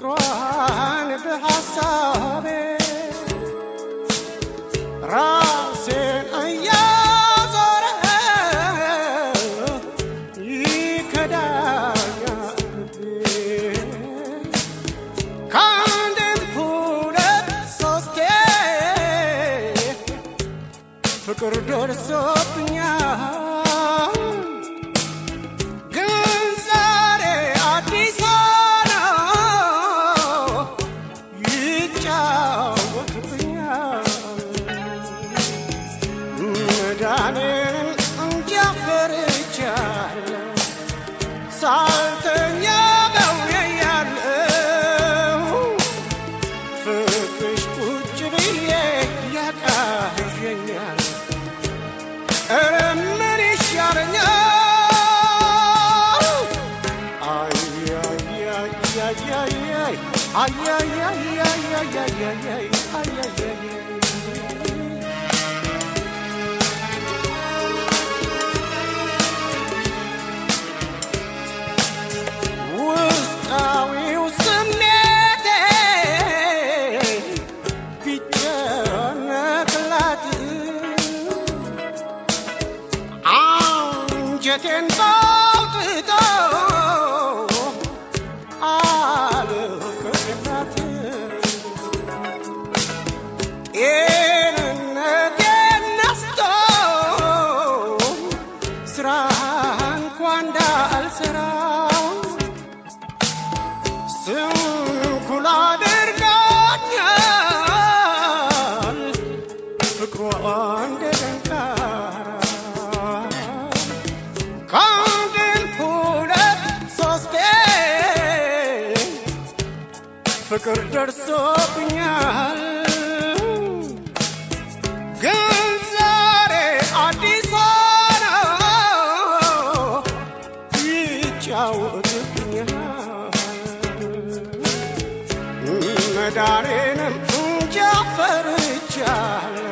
ፍቅሯን በሐሳቤ ራሴን እያዞረ ይከዳኛል ከአንድም ሁለት ሶስቴ ፍቅር ደርሶብኛል። ay, ay, ay, ay, ay, ay, ay, ay, ay, ay, ay, ay. وسطاوي وسنادي في جنات لاتي عن جتن ጤንነቴን ነስቶ ስራ እንኳ እንዳልሰራ ስንኩል አድርጋኛል ፍቅሯ እንደ ደንቃራ ከአንድም ሁለት ሶስቴ ፍቅር ደርሶብኛል መዳሬንም እንጃ ፈርቻለሁ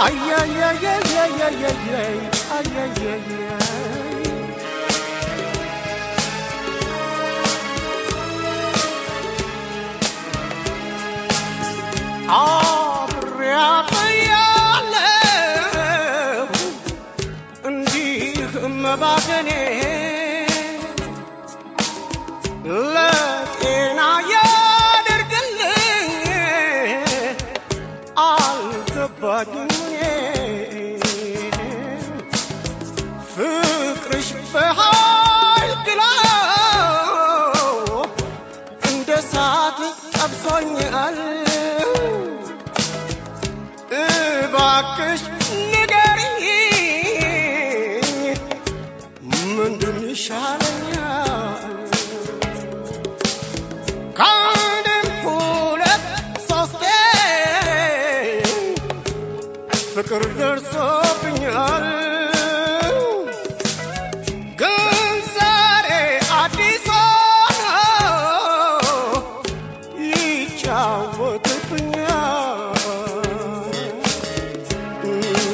Ay, ay, ay, ay, ay, ay, ay, ay, ay, ay, ay, ay. Ah! ፍቅርሽ በኃይል እንደ ሳት ጠብሶኛል እባክሽ ንገሪኝ ምንድን ይሻለኛል? ከአንድም ሁለት ሶስቴ ፍቅር ደርሶብኛል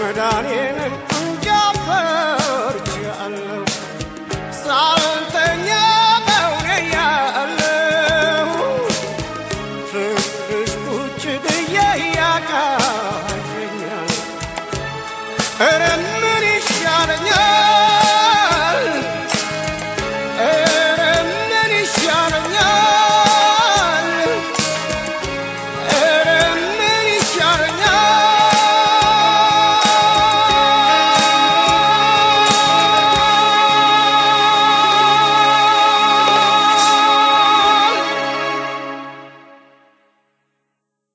መዳኔንም እንጃፈር ችአለው ሳልተኛ ቀውነያለው ፍቅርሽ ቁጭ ብዬ ያቃኘኛል እረ ምን ይሻለኛል?